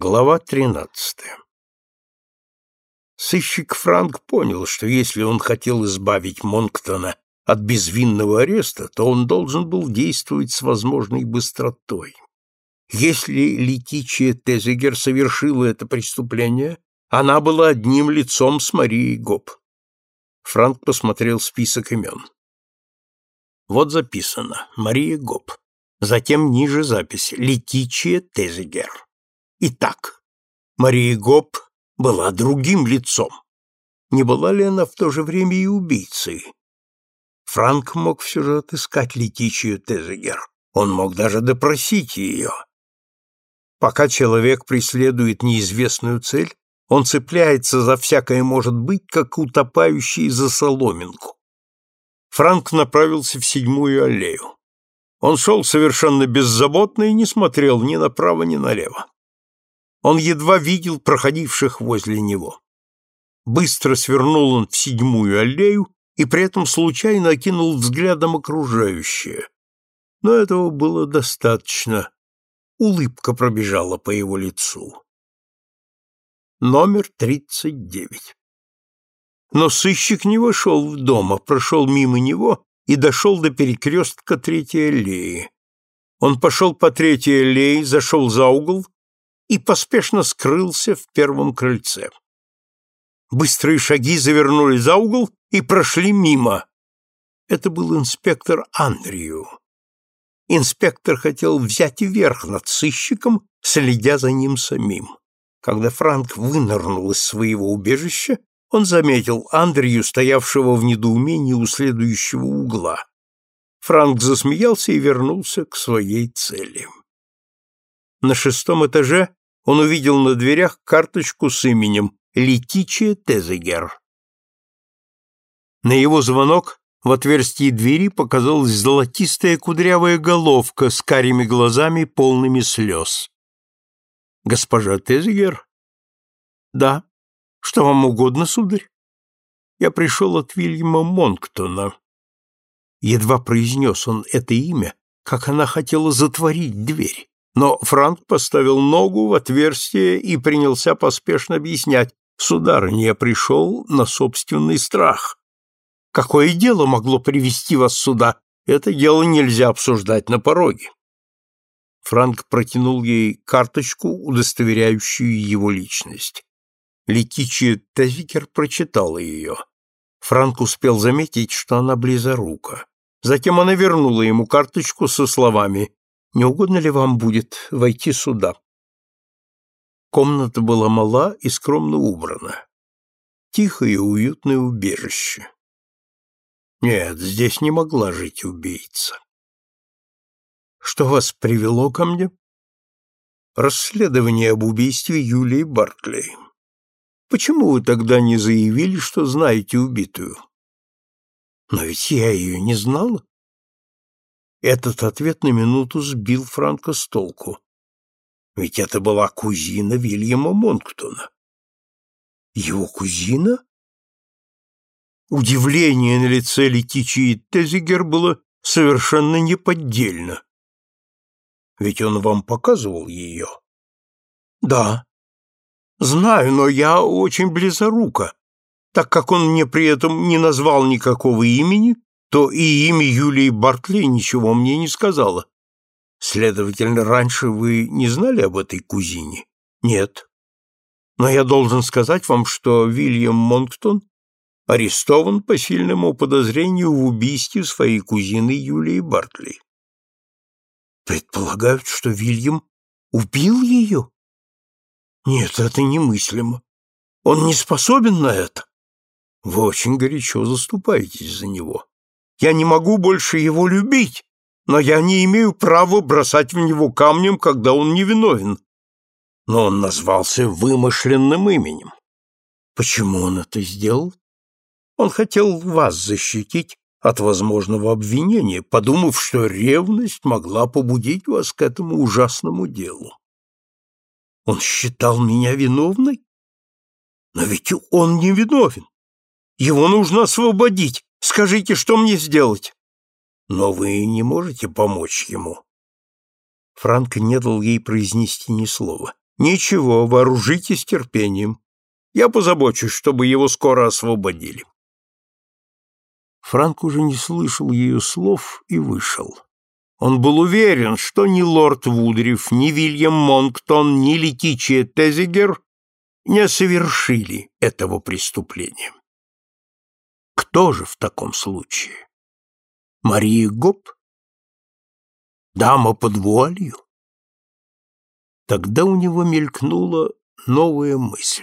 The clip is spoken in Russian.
Глава 13. Сыщик Франк понял, что если он хотел избавить Монктона от безвинного ареста, то он должен был действовать с возможной быстротой. Если Летичия Тезегер совершила это преступление, она была одним лицом с Марией Гоп. Франк посмотрел список имен. Вот записано «Мария Гоп». Затем ниже запись «Летичия Тезегер». Итак, Мария Гоп была другим лицом. Не была ли она в то же время и убийцей? Франк мог все же отыскать Летичию Тезегер. Он мог даже допросить ее. Пока человек преследует неизвестную цель, он цепляется за всякое может быть, как утопающий за соломинку. Франк направился в седьмую аллею. Он шел совершенно беззаботно и не смотрел ни направо, ни налево. Он едва видел проходивших возле него. Быстро свернул он в седьмую аллею и при этом случайно окинул взглядом окружающее. Но этого было достаточно. Улыбка пробежала по его лицу. Номер тридцать девять. Но сыщик не вошел в дом, а прошел мимо него и дошел до перекрестка третьей аллеи. Он пошел по третьей аллее, зашел за угол и поспешно скрылся в первом крыльце. Быстрые шаги завернули за угол и прошли мимо. Это был инспектор Андрию. Инспектор хотел взять верх над сыщиком, следя за ним самим. Когда Франк вынырнул из своего убежища, он заметил Андрею, стоявшего в недоумении у следующего угла. Франк засмеялся и вернулся к своей цели. На шестом этаже он увидел на дверях карточку с именем Летичия Тезегер. На его звонок в отверстии двери показалась золотистая кудрявая головка с карими глазами, полными слез. «Госпожа Тезегер?» «Да. Что вам угодно, сударь?» «Я пришел от Вильяма Монктона». Едва произнес он это имя, как она хотела затворить дверь. Но Франк поставил ногу в отверстие и принялся поспешно объяснять. «Сударыня, я пришел на собственный страх. Какое дело могло привести вас сюда? Это дело нельзя обсуждать на пороге». Франк протянул ей карточку, удостоверяющую его личность. Летичия Тазикер прочитала ее. Франк успел заметить, что она близорука. Затем она вернула ему карточку со словами не угодно ли вам будет войти сюда? Комната была мала и скромно убрана. Тихое и уютное убежище. Нет, здесь не могла жить убийца. Что вас привело ко мне? Расследование об убийстве Юлии Бартли. Почему вы тогда не заявили, что знаете убитую? Но ведь я ее не знала. Этот ответ на минуту сбил Франка с толку. Ведь это была кузина Вильяма Монктона. Его кузина? Удивление на лице Летичии Тезигер было совершенно неподдельно. Ведь он вам показывал ее? Да. Знаю, но я очень близорука. Так как он мне при этом не назвал никакого имени, то и имя Юлии Бартли ничего мне не сказала. Следовательно, раньше вы не знали об этой кузине? Нет. Но я должен сказать вам, что Вильям Монктон арестован по сильному подозрению в убийстве своей кузины Юлии Бартли. Предполагают, что Вильям убил ее? Нет, это немыслимо. Он не способен на это. Вы очень горячо заступаетесь за него. Я не могу больше его любить, но я не имею права бросать в него камнем, когда он невиновен. Но он назвался вымышленным именем. Почему он это сделал? Он хотел вас защитить от возможного обвинения, подумав, что ревность могла побудить вас к этому ужасному делу. Он считал меня виновной? Но ведь он не виновен. Его нужно освободить. Скажите, что мне сделать? Но вы не можете помочь ему. Франк не дал ей произнести ни слова. Ничего, вооружитесь терпением. Я позабочусь, чтобы его скоро освободили. Франк уже не слышал ее слов и вышел. Он был уверен, что ни лорд Вудриф, ни Вильям Монктон, ни Летичия Тезигер не совершили этого преступления. Кто же в таком случае? Мария Гоп? Дама под вуалью? Тогда у него мелькнула новая мысль.